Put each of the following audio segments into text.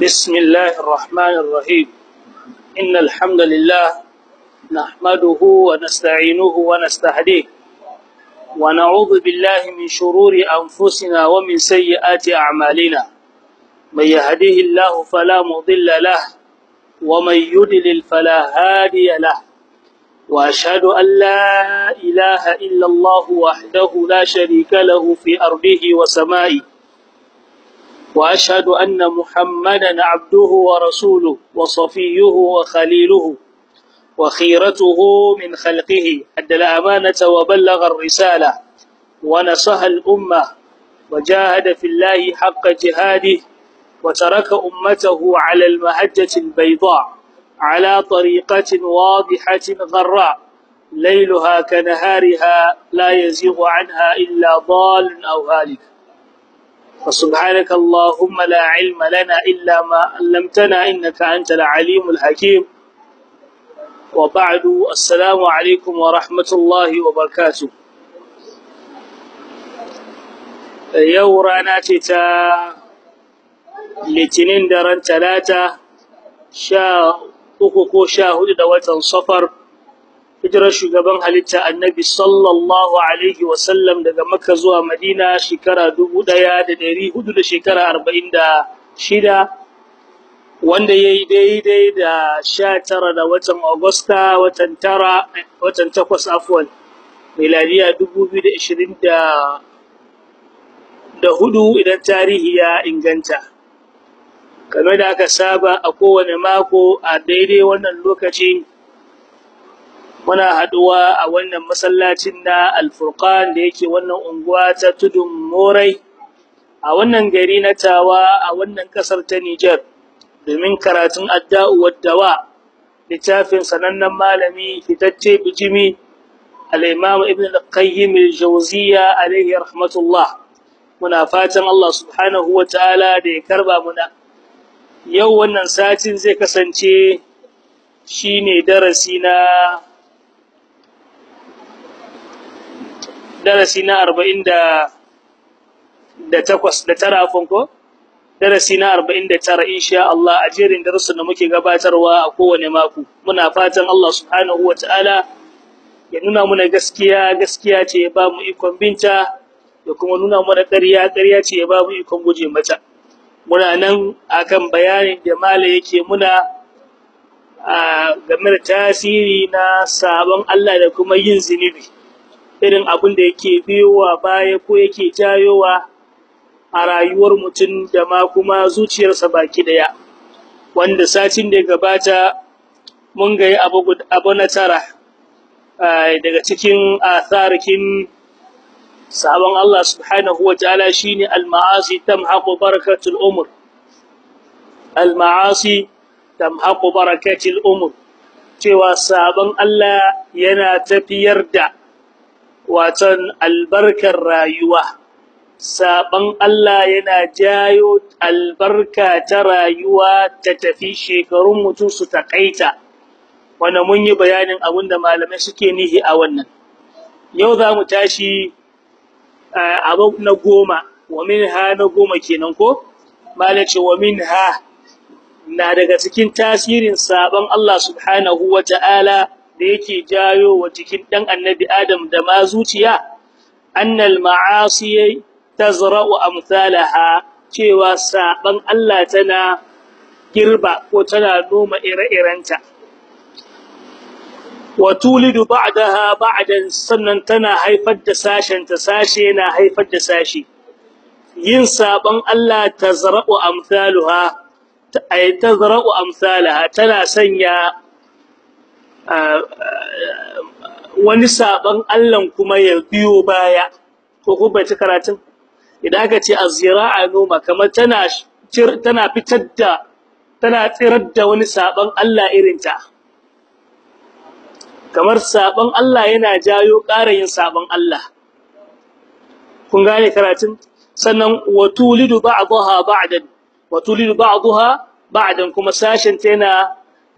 بسم الله الرحمن الرحيم. إن الحمد لله نحمده ونستعينه ونستهديه ونعوذ بالله من شرور أنفسنا ومن سيئات أعمالنا. من يهديه الله فلا مضل له ومن يدلل فلا هادي له. وأشهد أن لا إله إلا الله وحده لا شريك له في أرضه وسمائه. وأشهد أن محمدا عبده ورسوله وصفيه وخليله وخيرته من خلقه. أدى الأمانة وبلغ الرسالة ونصح الأمة وجاهد في الله حق جهاده وترك أمته على المهجة البيضاء على طريقة واضحة غراء. ليلها كنهارها لا يزيغ عنها إلا ضال أو هالك. فسبحانك اللهم لا علم لنا إلا ما علمتنا إنك أنت العليم الحكيم وبعد السلام عليكم ورحمة الله وبركاته yau rana ce ta litinin daren talata sha uku ko sha hudu da watan safar hijirar shugaban halitta annabi sallallahu alaihi wasallam daga makka zuwa madina shekara dubu ɗaya da shekara arba'in da shida wanda ya daidai da sha tara da watan agusta watan tara watan takwas afuwan miladiya dubu biyu da ishirin da da huɗu idan tarihi ya inganta. Kamar da aka saba a kowane mako a daidai wannan lokaci muna haɗuwa a wannan masallacin na alfurqan da yake wannan unguwa ta tudun morai a wannan gari na tawa a wannan ƙasar ta Nijar. Domin karatun adda'u waddawa littafin sanannen malami fitacce bijimi al-imam ibn al-qayyim al-jawziyya alayhi rahmatullah. Muna fatan Allah subhanahu wa ta'ala da ya karɓa muna. Yau wannan satin zai kasance shine darasi na darasi na arba'in da takwas da tara ko? Darasi na arba'in da tara insha Allah a jerin darussan da muke gabatarwa a kowane mako. Muna fatan Allah subhanahu wa ta'ala ya nuna muna gaskiya gaskiya ce ya ba mu ikon binta da kuma nuna mana ƙarya ƙarya ce ya ba mu ikon guje mata. Muna nan akan bayanin da mala yake muna game da tasiri na sabon Allah da kuma yin zinubi irin abin da yake biyowa baya ko yake jayowa a rayuwar mutum da ma kuma zuciyarsa baki ɗaya. Wanda satin da gabata mun ga abu na tara daga cikin atharikin sabon Allah subhanahu wa ta'ala shine al-ma'asi tamhaqu barakatul umur. Al-ma'asi tamhaqu barakatul umur. Cewa sabon Allah yana tafiyar da watan albarkar rayuwa. Saban Allah yana jayo albarka ta rayuwa ta tafi shekarun mutum su takaita wanda mun yi bayanin abin da malamai suke nihi a wannan. Yau za mu tashi abu na goma. Wa min na goma kenan ko? Malam ce wa min na daga cikin tasirin saban Allah subhanahu wa ta'ala da yake jayo wa jikin ɗan annabi Adam da ma zuciya, annal ma'asi tazra'u amsalaha cewa saban Allah tana girba ko tana noma ire-irenta. Wa tulidu ba'daha ba'dan sannan tana haifar da sashen ta sashe na haifar da sashi. Yin saban Allah tazra'u amsaluha ay tazra'u amsalaha tana sanya wani saban Allah kuma ya biyo baya. Ko kuma ci karatun? Idan aka ce azira'a noma kamar tana tana fitar da tana tsirar da wani saban Allah irin ta. Kamar saban Allah yana jayo ƙara yin saban Allah. Kun gane karatun? Sannan watulidu ba'daha ba'dan watulidu ba'daha ba'dan kuma sashin ta yana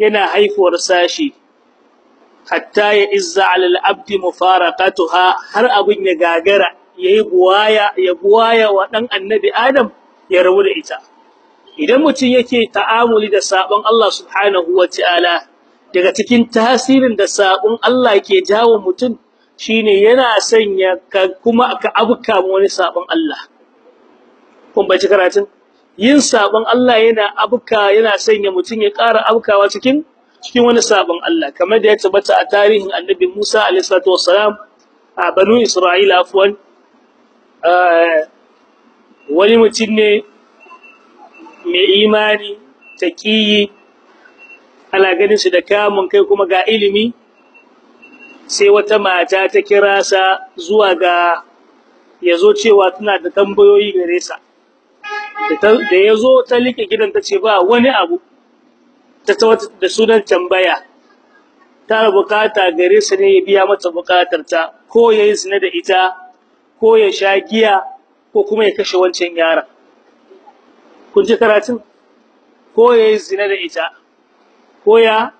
yana haifuwar sashi. Hatta ya izza alal abdi mufaraqatuha har abun ya gagara yayi buwaya ya buwaya wa dan annabi adam ya rabu da ita. Idan mutum yake ta'amuli da sabon Allah subhanahu wataala daga cikin tasirin da sabon Allah ke jawo mutum shine yana sanya ka kuma ka abuka wani sabon Allah. Kun bace karatun? Yin sabon Allah yana abuka yana sanya mutum ya ƙara abukawa cikin cikin wani sabon Allah. Kamar da ya tabbata a tarihin Annabi Musa alaihi salatu wassalam a Banu Isra'ila afwan wani mutum ne mai imani taqiyi ana ganin shi da kamun kai kuma ga ilimi sai wata mata ta kira sa zuwa ga ya zo cewa tana da tambayoyi gare sa. Da ya zo ta like gidan ta ce ba wani abu. Ta da sunan tambaya. Ta buƙata gare sa ne ya biya mata buƙatar ta ko yayi zina da ita ko ya sha giya ko kuma ya kashe wancan yaron. Kun ji karatun? Ko yayi zina da ita ko ya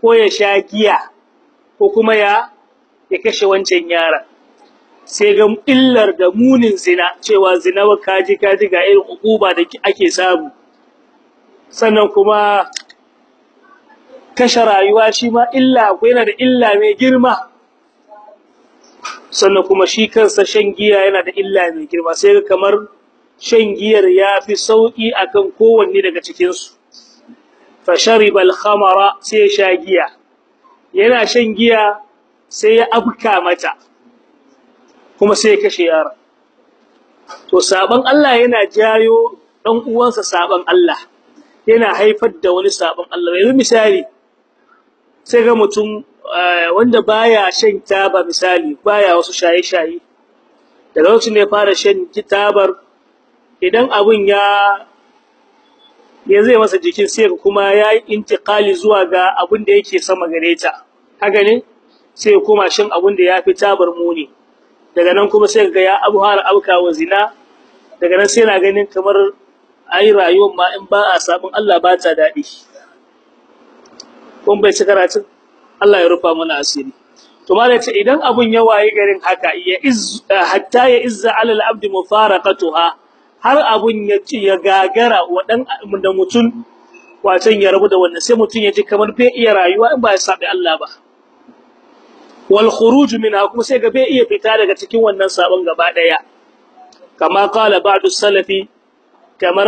ko ya sha giya ko kuma ya ya kashe wancan yaron. Sai ga illar da munin zina cewa zina wa kaji kaji ga irin ukuba da ake samu. Sannan kuma kashe rayuwa shi ma illa akwai yana da illa mai girma. Sannan kuma shi kansa shan giya yana da illa mai girma. Sai ga kamar shan giyar yafi sauƙi akan kowanne daga cikin su fa shariba al-khamara sai sha giya. Yana shan giya sai ya abka mata kuma sai ya kashe yaron. To saban Allah yana jayo dan uwansa saban Allah. Yana haifar da wani saban Allah. Yanzu misali sai ga mutum wanda baya shan taba misali baya wasu shaye-shaye. Da lokacin da ya fara shan kitabar idan abun ya ya zai masa jikin sai kuma yayi intiqali zuwa ga abun da yake sama gare ta. Haka ne? Sai kuma shin abun da yafi tabar muni. Daga nan kuma sai ga ya abu har abuka wa zina. Daga nan sai na ganin kamar ai rayuwar ma in ba a sabon Allah ba ta daɗi kun bai ci karatu Allah ya rufa mana asiri. To malai ce idan abun ya waye garin haka ya iz hatta ya izza alal abdi mufaraqatuha har abun ya ci ya gagara wadan da mutun watan ya rabu da wannan sai mutun ya ji kamar bai iya rayuwa in ba ya sabi Allah ba. Wal khuruj minha kuma sai ga bai iya fita daga cikin wannan sabon gaba ɗaya kama qala ba'du salafi kamar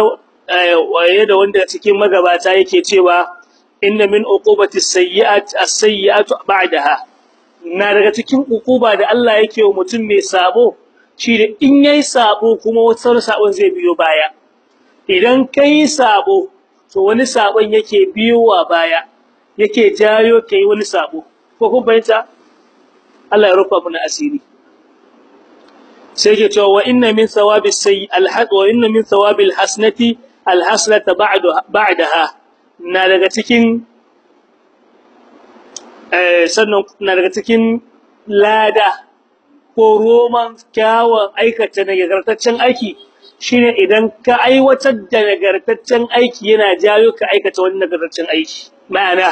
waye da wanda cikin magabata yake cewa inna min uqubati sayyi'at as-sayyi'atu ba'daha. Na daga cikin uquba da Allah yake wa mutum mai sabo shi da in yayi sabo kuma wata sabon zai biyo baya. Idan kai sabo to wani sabon yake biyowa baya yake jayo kai wani sabo. Ko kun bayyana Allah ya rufa mana asiri. Sai ke cewa wa inna min thawabi sayyi al-had wa inna min thawabi al-hasanati al-hasanata ba'daha. Na daga cikin eh sannan na daga cikin lada ko roman kyawun aikata nagartaccen aiki shine idan ka aiwatar da nagartaccen aiki yana jayo ka aikata wani nagartaccen aiki. Ma'ana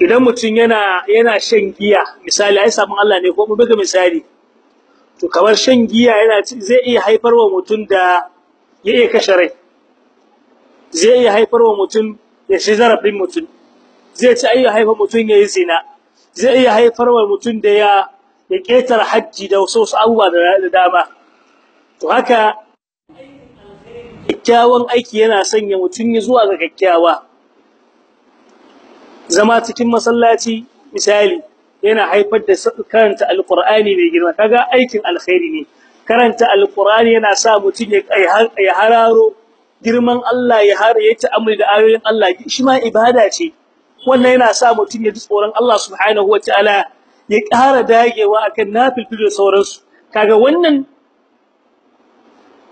idan mutum yana yana shan giya misali ai sabon Allah ne ko mu buga misali. To kamar shan giya yana zai iya haifarwa mutum da ya iya kashe rai. Zai iya haifarwa mutum ya shi zarafin mutum. Zai ci iya haifar mutum yayi zina. Zai iya haifarwa mutum da ya ya ketar haji da wasu abubuwa da dama. To haka kyakkyawan aiki yana sanya mutum ya zuwa ga kyakkyawa. Zama cikin masallaci misali yana haifar da karanta alqur'ani mai girma. Kaga aikin alkhairi ne. Karanta alqur'ani yana sa mutum ya hararo girman Allah ya har ya ta'ammuli da ayoyin Allah. Shi ma ibada ce. Wannan yana sa mutum ya ji tsoron Allah subhanahu wataala ya ƙara dagewa akan nafilfil da sauransu. Kaga wannan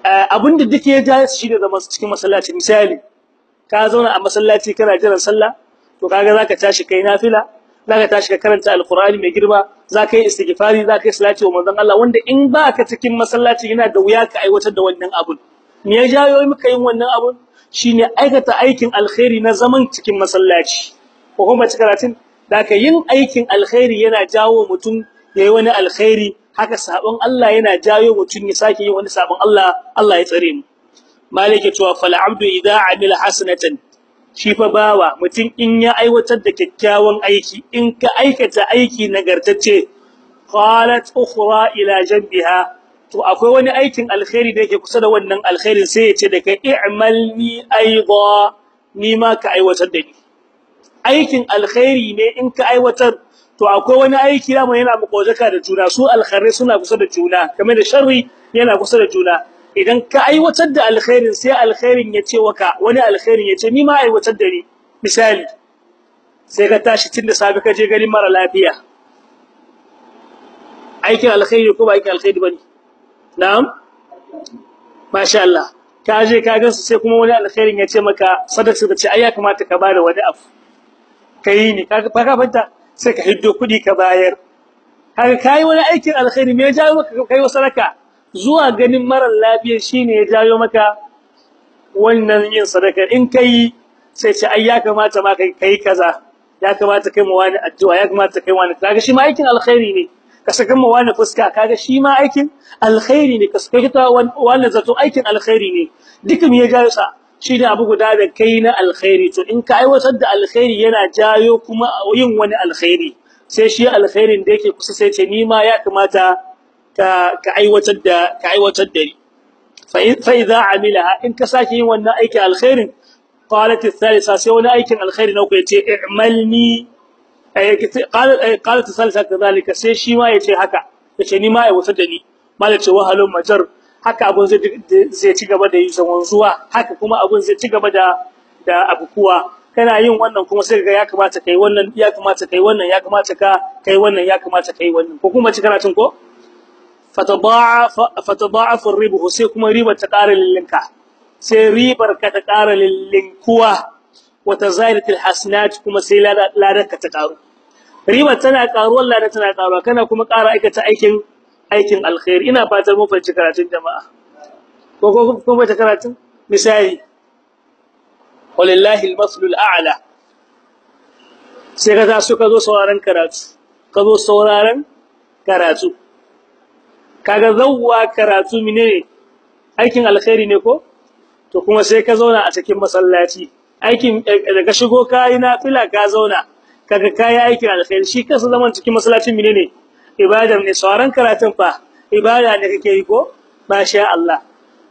abin da duke ya ja shi da zama cikin masallaci. Misali ka zauna a masallaci kana jiran sallah to kaga zaka tashi kai nafila zaka tashi ka karanta alqur'ani mai girma zaka yi istighfari zaka yi salati wa manzon Allah wanda in baka cikin masallaci yana da wuya ka aiwatar da wannan abun. Me ya jayo muka yin wannan abun? Shine aikata aikin alkhairi na zaman cikin masallaci. Ko kuma cikaratin daka yin aikin alkhairi yana jawo mutum yayi wani alkhairi. Haka sabon Allah yana jayo mutum ya sake yin wani sabon Allah Allah ya tsare mu. Malike cewa fal abdu idza amila hasanatan. Shi fa bawa mutum in ya aiwatar da kyakkyawan aiki in ka aikata aiki nagartacce qalat ukhra ila janbiha to akwai wani aikin alkhairi da yake kusa da wannan alkhairin sai ya ce da kai i'malni aidan ni ma ka aiwatar da ni. Aikin alkhairi ne in ka aiwatar to akwai wani aiki da yana mukozaka da juna su alkhairai suna kusa da juna kamar da sharri yana kusa da juna. Idan ka aiwatar da alkhairin sai alkhairin ya ce waƙa wani alkhairin ya ce ni ma aiwatar da ni. Misali sai ka tashi tun da ka je ganin mara lafiya. Aikin alkhairi ko ba aikin alkhairi ba ne na'am? Masha Allah. Ka je ka gansu sai kuma wani alkhairin ya ce maka sadaka da ce ai ya kamata ka ba da wani abu. Kai ne ka ka fanta? Sai ka hiddo kuɗi ka bayar. Kaga kai wani aikin alkhairi me ya jawo maka kai sadaka? Zuwa ganin marar lafiya shine ya jawo maka wannan yin sadaka in kai sai ce ai ya kamata ma kai kai kaza. Ya kamata kai mu wani addu'a ya kamata kai wani. Kaga shi ma aikin alkhairi ne. Ka saka mu wani fuska kaga shi ma aikin alkhairi ne. Ka saka ta wani zato aikin alkhairi ne. Duka me ya jawo sa. Shi abu guda da kai na alkhairi. To in ka aiwatar da alkhairi yana jayo kuma yin wani alkhairi. Sai shi alkhairin da yake kusa sai ce ni ma ya kamata ka ka aiwatar da fa idza amilaha in ka sake yin wannan aikin alkhairin qalat athalitha sai wani aikin alkhairi na ku ya ce i'malni qalat qalat athalitha kadhalika sai shi ma ya ce haka. Yace ni ma aiwatar da ni. Malace wahalun majar haka abun zai ci gaba da yin wanzuwa. Haka kuma abun zai ci gaba da da abukuwa. Kana yin wannan kuma sai ga ya kamata kai wannan ya kamata kai wannan ya kamata ka kai wannan ya kamata kai wannan. Ko kuma ci karatun ko? Fatada'af ar-ribhu sai kuma ribar ta ƙara lillinka sai ribar ka ta ƙara lillinkuwa wa tazailat al-hasanat kuma sai ladar ka ta ƙaru ribar tana ƙaruwar ladar tana ƙaruwa kana kuma ƙara aikata aikin aikin alkhair ina fatar mun fahimci karatun jama'a ko ko ko ta karatun misali walillahi al-maslul a'la sai ka suka zo sauraron karatu ka zo sauraron karatu kaga zawwa karatu menene aikin alkhairi ne ko? To kuma sai ka zauna a cikin masallaci. Aikin daga shigo kai na fila ka zauna. Kaga kai aikin alkhairi. Shi kansa zaman cikin masallacin menene ibada ne. Sauran karatun fa ibada ne kake yi ko? Masha Allah.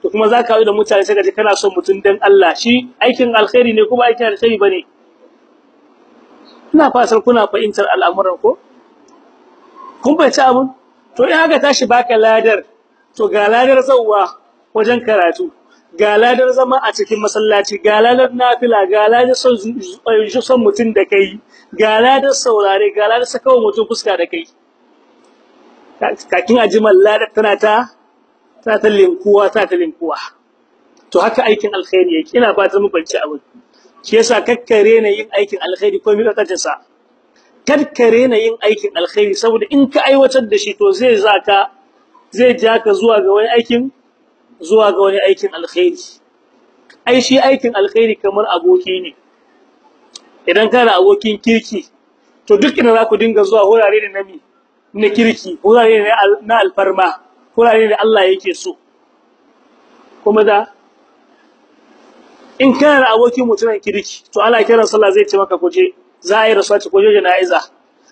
To kuma zaka yi da mutane sai kaje kana son mutun dan Allah. Shi aikin alkhairi ne kuma aikin alkhairi ba ne ina fatan kuna fahimtar al'amuran ko? Kun ci abun? To in aka tashi baka ladar to ga ladar zawwa wajen karatu ga ladar zama a cikin masallaci ga ladar nafila ga ladar son son mutun da kai ga ladar saurare ga ladar sakawa mutun fuska da kai. Kakin ajimal ladar tana ta ta linkuwa ta linkuwa. To haka aikin alkhairi yake. Ina fatan mu banci abin. Shi yasa kakkare ne yin aikin alkhairi ko mi kakacin sa karkare na yin aikin alkhairi saboda in ka aiwatar da shi to zai zaka zai ja ka zuwa ga wani aikin zuwa ga wani aikin alkhairi. Ai shi aikin alkhairi kamar aboki ne. Idan kana abokin kirki to duk za ku dinga zuwa wurare da nami na kirki wurare ne na alfarma wurare da Allah yake so. Kuma da in kana abokin mutumin kirki to Allah kiran sallah zai ce maka kuje za a yi rasuwa ce kuje jana'iza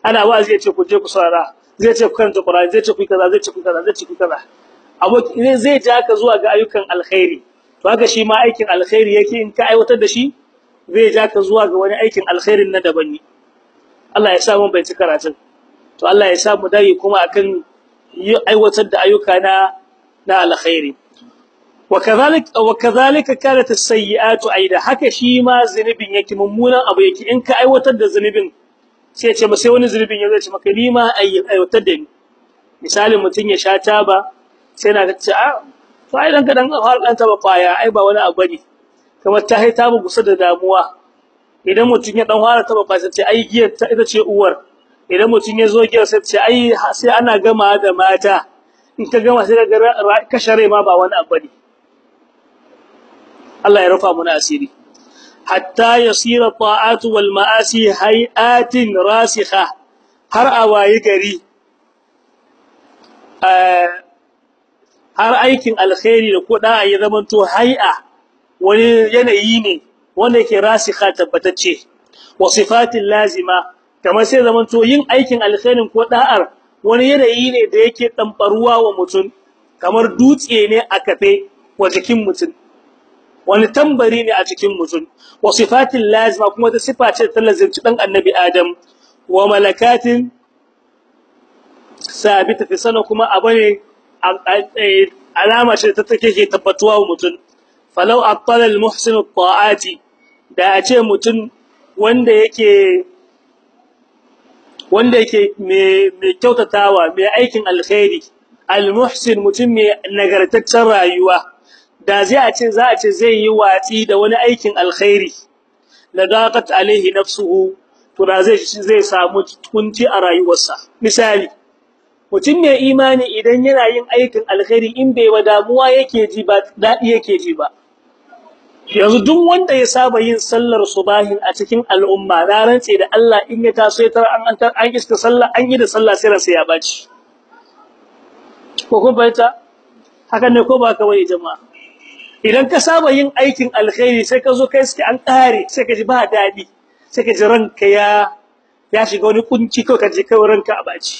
ana ba zai ce kuje ku saurara zai ce ku karanta Qur'ani zai ce ku kaza zai ce ku kaza zai ce ku kaza. Aboki zai ja ka zuwa ga ayyukan alkhairi. To haka shi ma aikin alkhairi yake in ka aiwatar da shi zai ja ka zuwa ga wani aikin alkhairin na daban ne. Allah ya sa mun bai ci karatun. To Allah ya sa mu dai kuma akan aiwatar da ayyuka na na alkhairi. وكذلك وكذلك كانت السيئات ايضا haka shi ma zunubin yake mummunan abu yake in ka aiwatar da zunubin sai ce ba sai wani zunubin ya ce maka ni ma aiwatar da ni misali mutun ya sha taba sai na ce a to ai dan ka dan har dan taba kwaya ai ba wani abu ne kamar ta haita mu gusa da damuwa idan mutun ya dan fara taba kwaya sai ai giyar ta ita ce uwar idan mutun ya zo giyar sai ce ai sai ana gama da mata in ka gama sai ga kashare ma ba wani abu ne Allah ya rufa muna asiri. Hatta yasira ta'atu wal ma'asi hay'atin rasikha. Har awayi gari har aikin alkhairi da kuda ya zamanto hay'a wani yanayi ne wanda yake rasikha tabbatacce. Wa sifatin lazima kamar sai zaman to yin aikin alkhairin ko da'ar wani yanayi ne da yake dambaruwa wa mutum kamar dutse ne a kafe wa jikin mutum. Wani tambari ne a cikin mutum. Wa sifatin lazima kuma ta sifa ce ta lazimci dan annabi adam. Wa malakatin sabita fi sana kuma abu ne alama ce ta take ke tabbatuwa wa mutum. Falau attala almuhsin at-ta'ati da a ce mutum wanda yake wanda yake mai kyautatawa mai aikin alkhairi almuhsin mutum mai nagartaccen rayuwa. Da zai a ce za a ce zai yi watsi da wani aikin alkhairi. La daqat alaihi nafsuhu to da zai zai samu kunci a rayuwarsa. Misali mutum mai imani idan yana yin aikin alkhairi in bai wa damuwa yake ji ba daɗi yake ji ba. Yanzu duk wanda ya saba yin sallar subahin a cikin al'umma na rantse da Allah in ya taso ya tar an an an iska sallah an yi da sallah sai ransa ya ɓaci ko kun bayyana haka ne ko ba ka wai jama'a? Idan ka saba yin aikin alkhairi sai ka zo kai suke an kare sai ka ji ba daɗi sai ka ji ranka ya ya shiga wani kunci ko ka ji kai ranka a ɓaci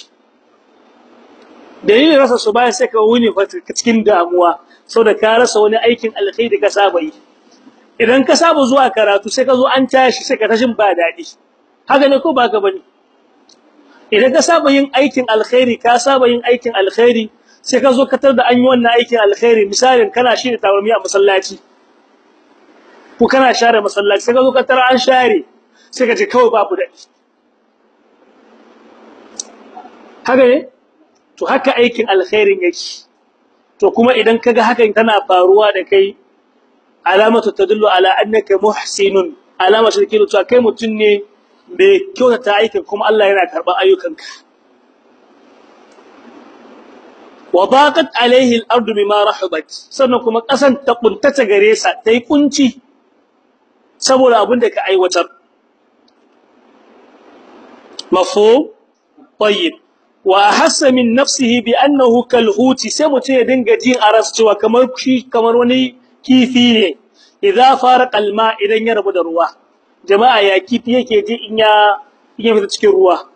dalilin rasa subahin sai ka wuni cikin damuwa saboda ka rasa wani aikin alkhairi ka saba yi. Idan ka saba zuwa karatu sai ka zo an tashi sai ka tashin ba daɗi haka ne ko ba ka ba ne idan ka saba yin aikin alkhairi ka saba yin aikin alkhairi sai ka zo ka tar da an yi wannan aikin alkhairi. Misalin kana shi da tawarmi a masallaci ko kana share masallaci sai ka zo ka tar an share sai ka ji kawai babu daɗi haka ne? To haka aikin alkhairin yake. To kuma idan kaga hakan tana faruwa da kai alamatu tadullu ala annaka muhsinun. Alama ce take cewa kai mutun ne mai kyautata aikin kuma Allah yana karɓan ayyukanka. Wa daqat alaihi al-ardu bima rahabat. Sannan kuma kasan ta kuntace gare sa tai kunci saboda abin da ka aiwatar. Mafhum? Tayyib. Wa hassa min nafsihi bi annahu kalhuti. Sai mutun ya dinga jin aras cewa kamar shi kamar wani kifi ne. Idza faraqa idan ya da ruwa. Jama'a ya kifi cikin ruwa.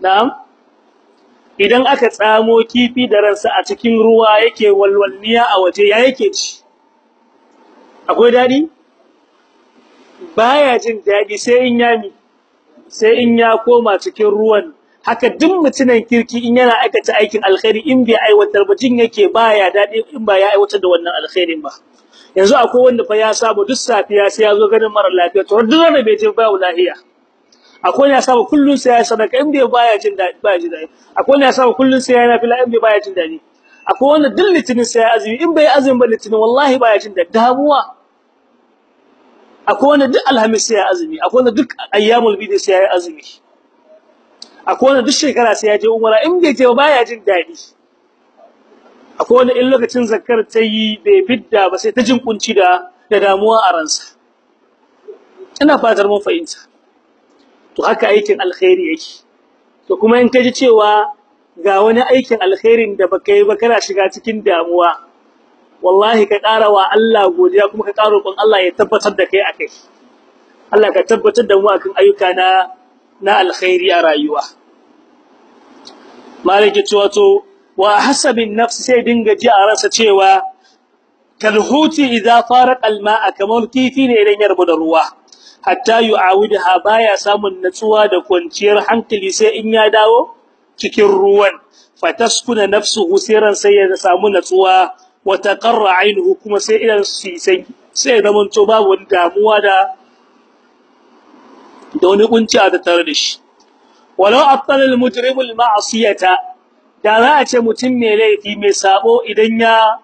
Na'am? Idan aka tsamo kifi da ransa a cikin ruwa yake walwalniya a waje ya yake ci? Akwai daɗi baya jin daɗi sai in ya mi sai in ya koma cikin ruwan. Haka duk mutunan kirki in yana aikata aikin alkhairi in bai aiwatar ba jin yake baya daɗi in ba ya aiwatar da wannan alkhairin ba. Yanzu akwai wanda fa ya saba duk safiya sai ya zo ganin mara lafiya to duk wanda bai je ba lafiya. Akwai wanda ya saba kullun sai ya sadaka in bai baya jin daɗi baya jin daɗi akwai wanda ya saba kullun sai ya nafila in bai baya jin daɗi akwai wanda duk litinin sai ya azumi in bai azumi ba litinin wallahi baya jin daɗi damuwa. Akwai wanda duk alhamis sai ya azumi akwai wanda duk ayyamul bidi sai ya azumi. Akwai wanda duk shekara sai ya je umara in bai je ba baya jin daɗi akwai wanda in lokacin zakkar ta yi bai fidda ba sai ta jin kunci da da damuwa a ransa. Ina fatar mun fahimta. To haka aikin alkhairi yake. To kuma in kaji cewa ga wani aikin alkhairin da baka yi ba kana shiga cikin damuwa wallahi ka ƙara wa Allah godiya kuma ka ƙara roƙon Allah ya tabbatar da kai akai Allah ka tabbatar da mu akan ayyuka na na alkhairi a rayuwa. Malaki cewa to wa hasabin nafsi sai dinga ji a ransa cewa kalhuti idza faraqa alma'a kamar kifi ne idan ya rabu da ruwa. Hatta yu'awidha baya samun natsuwa da kwanciyar hankali sai in ya dawo cikin ruwan. Fataskuna nafsuhu siran sai ya samu natsuwa. Wa taqarra aynuhu kuma sai idan su sai sai zaman to babu wani damuwa da da wani kunci a tare da shi. Walau attala al-mujrimu al-ma'siyata da za a ce mutum mai laifi mai sabo idan ya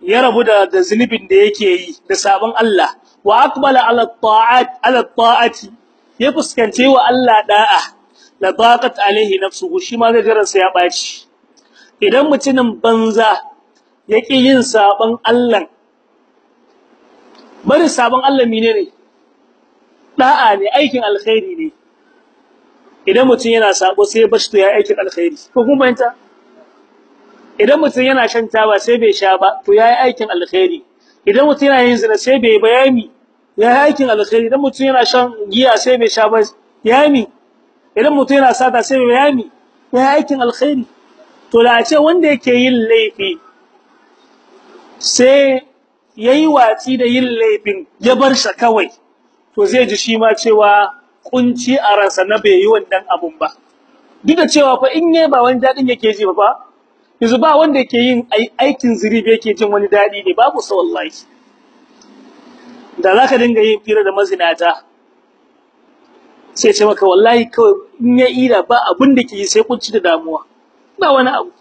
ya rabu da da zunubin da yake yi da sabon Allah wa aqbala ala ta'at ala ta'ati ya fuskance wa Allah da'a la daqat alaihi nafsuhu shi ma zai sai ya ɓaci idan mutumin banza yake yin sabon Allah bari sabon Allah menene da'a ne aikin alkhairi ne idan mutum yana sabo sai ya bashi to ya aikin alkhairi ko kuma yanta idan mutum yana shan taba sai bai sha ba to yayi aikin alkhairi idan mutum yana yin zina sai bai bayani ya yi aikin alkhairi. Idan mutum yana shan giya sai bai sha ba yami idan mutum yana sata sai bai yami ya yi aikin alkhairi. To da ce wanda yake yin laifi sai yayi watsi da yin laifin ya bar shi kawai to zai ji shi ma cewa kunci a ransa na bai yi wannan abun ba. Duk da cewa fa in yayi ba wani daɗin yake ji ba yanzu ba wanda yake yin aikin zuribi yake jin wani daɗi ne babu sa wallahi. Da zaka dinga yin fira da mazinata sai ce maka wallahi kawai in ya ira ba abin da ke yi sai kunci da damuwa. Ba wani abu.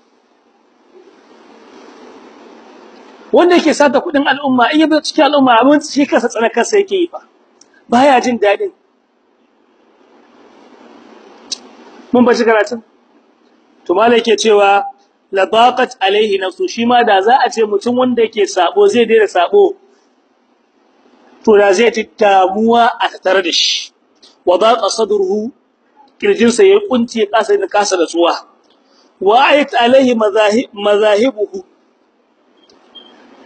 Wanda yake sata kuɗin al'umma in yabi cikin al'umma abin shi kansa tsana kansa yake yi fa. Baya jin daɗin mun bashi karatun? To malai cewa la baqat alaihi nafsu. Shi ma da za a ce mutum wanda yake sabo zai daina sabo. To da zai ji damuwa a tare da shi. Wa daqa sadruhu kirjinsa ya kunci kasa da kasa da tsuwa wa ayat alaihi mazahibuhu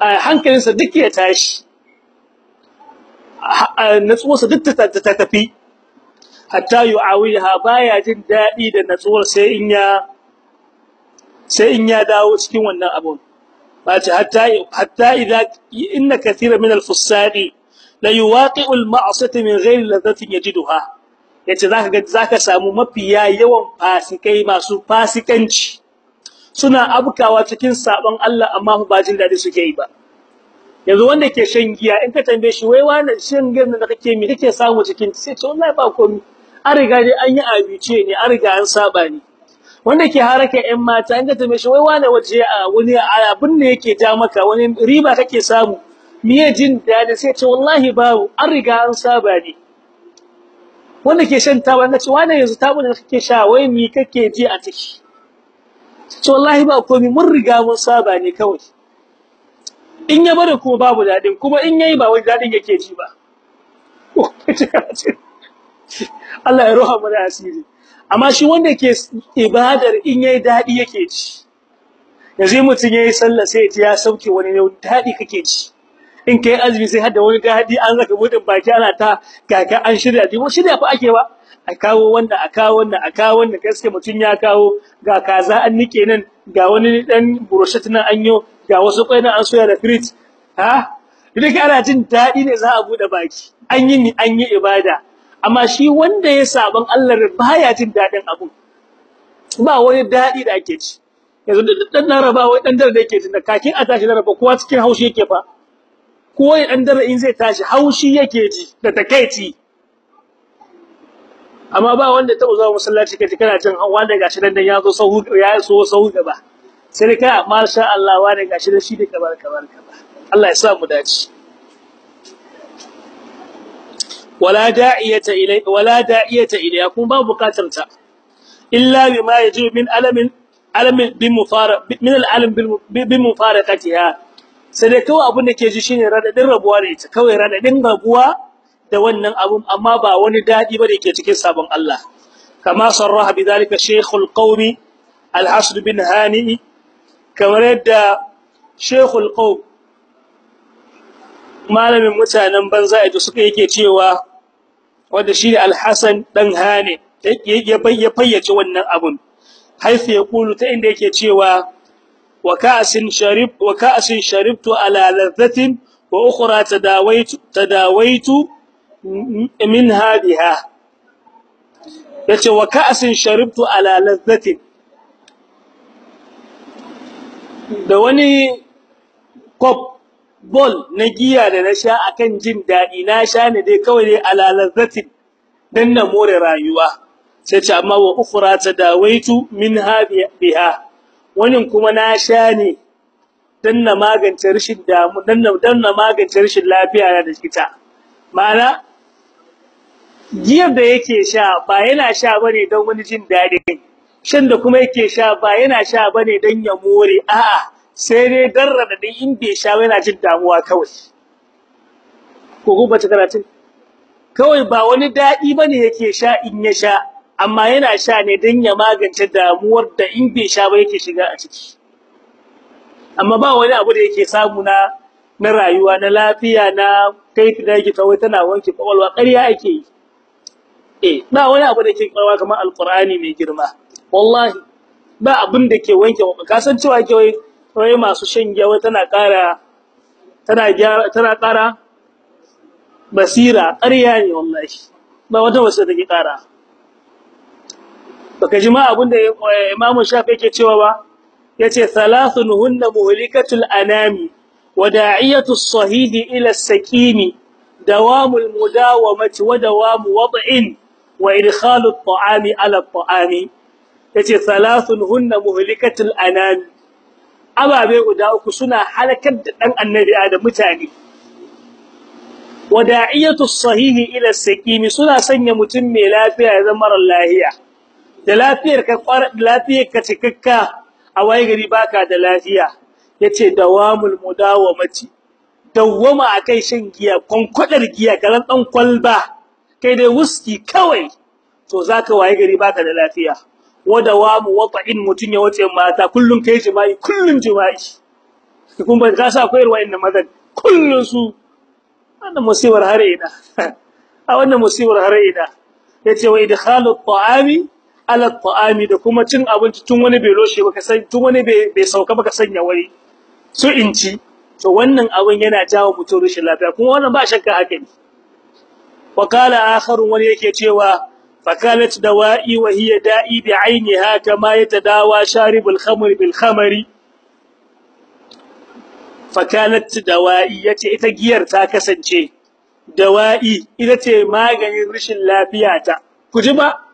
hankalinsa duk ya tashi. Natsuwarsa duk ta tafi. Hatta yu'awiha baya jin daɗi da natsuwar sai in ya sai in ya dawo cikin wannan abun. Bace hatta hatta idza inna kathira min al-fussadi la yuwaqi'u al-ma'siyata min ghairi ladhatin yajiduha. Yace zaka ga zaka samu mafiya yawan fasikai masu fasikanci. Suna abkawa cikin sabon Allah amma ba jin daɗi suke yi ba. Yanzu wanda ke shan giya in ka tambaye shi wai wannan shan giya da kake mi kake samu cikin sai ce wallahi ba komai an riga dai an yi abice ne an riga an saba ne. Wanda ke haraka ƴan mata in ka tambaye shi wai wannan waje a wani abin ne yake ja maka wani riba kake samu? Miye jin daɗi sai ce wallahi babu an riga an saba ne. Wanda ke shan taba na ce wannan yanzu tabu da kake sha wai mi kake ji a ciki? Ce wallahi ba komai mun riga mun saba ne kawai. In ya bari kuma babu daɗin kuma in yayi ba wai daɗin yake ji ba. Allah ya roha mana asiri. Amma shi wanda ke ibadar in yayi daɗi yake ji. Yanzu mutun yayi sallah sai ya sauke wani ne daɗi kake ji. In kai azumi sai hada wani daɗi an zaka budin baki ana ta kaka an shirya ji shirya fa ake ba. A kawo wanda a kawo wanda a kawo wanda. Gaske mutun ya kawo ga kaza an nike nan ga wani dan buroshet nan an yo ga wasu kwai nan an soya da frit ha? Duk ana jin daɗi ne za a buɗe baki. An yi an yi ibada. Amma shi wanda ya saban Allah baya jin daɗin abu ba wani daɗi da ake ci. Yanzu duk dan naraba wai dan dare da yake tunda kakin a tashi naraba kowa cikin haushi yake fa. Ko ya dan dare in zai tashi haushi yake ji da takeici amma ba wanda ta zuwa masallaci kaje kana jin wanda gashi dan dan ya zo sahu ya so sahu gaba. Sai kai masha Allah wanda gashi da shi da kabar kabar Allah ya sa mu dace. Wala da'iyata ilai wala da'iyata ilai kun ba buƙatar ta. Illa bima yaji min alamin alamin bi mufara min alalim bi mufaraqatiha sai dai kawai abin da ke ji shine radadin rabuwa da ita. Kawai radadin rabuwa da wannan abun amma ba wani daɗi ba da yake cikin sabon Allah. Kama sarraha bidalika shaykhul qawmi al-hasd bin hani kamar yadda shaykhul qawm malamin mutanen banza ita suka yake cewa wanda shi al-hasan dan hani ya fayyace wannan abun. Haifu ya kulu ta inda yake cewa wa ka'sin sharibtu ala ladhatin wa ukhra tadawaitu tadawaitu minha biha ya ce wa ka'sin sharibtu ala ladhatin. Da wani kop bol na giya da na sha akan jin daɗi na sha ne dai kawai dai ala ladhatin dan na more rayuwa. Sai ce amma wa wani kuma na sha ne dan na magance rashin damu dan na dan na magance rashin lafiya da ita. Ma'ana giyar da yake sha ba yana sha ba ne don wani jin daɗi shan da kuma yake sha ba yana sha ba ne dan ya more. A'a sai dai dan radadin in bai sha yana jin damuwa kawai. Ko ku bace karatun kawai ba wani daɗi ba ne yake sha in ya sha. Amma yana sha ne dan ya magance damuwar da in bai sha ba yake shiga a ciki. Amma ba wani abu da yake samu na na rayuwa na lafiya na kai da yake kawai tana wanke ƙwaƙwalwa ƙarya ake yi. Eh ba wani abu da ke ƙwaƙwalwa kamar alqur'ani mai girma. Wallahi ba abin da ke wanke ka san cewa ke wai masu shan giya wai tana ƙara tana gyara tana ƙara? Basira ƙarya ne wallahi. Ba wata wasu take ƙara. Baka ji ma abin da Imam Shafi yake cewa ba? Yace thalathun hunna muhlikatul anami wada'iyatu as-sahih ila as-sakim dawamul mudawamati wa dawamu wad'in wa idkhalu at-ta'ami ala at-ta'ami ya ce thalathun hunna muhlikatul anami. Ababe guda uku suna halakar da dan annabi adam mutane. Wada'iyatu as-sahih ila as-sakim suna sanya mutum mai lafiya ya zama lafiya. Da lafiyar ka lafiyar ka cikakka a waye gari baka da lafiya. Yace dawamul mudawamati. Dawwama akai shan giya konkwadar giya kalan dan kwalba. Kai dai wuski kawai. To zaka waye gari baka da lafiya. Wadawamu wata'in mutun ya wace mata kullun kai jima'i kullun jima'i. Kun ba ka sa koyarwa inda mazan kullun su. Wannan musibar hare ina. A wannan musibar hare ina. Yace wa idkhalu at-ta'ami ala ta'ami da kuma cin abinci tun wani bai roshe baka san tun wani bai sauka baka sanya wani. So inci to wannan abin yana jawo mutum rashin lafiya kuma wannan ba shakka haka ne. Wa qala akharun wani yake cewa fakalat dawa'i wa hiya da'i bi 'ainiha kama yatadawa sharibul khamri bil khamri. Fakalat dawa'i ya ce ita giyar ta kasance. Dawa'i ita ce maganin rashin lafiya ta. Kuji ba?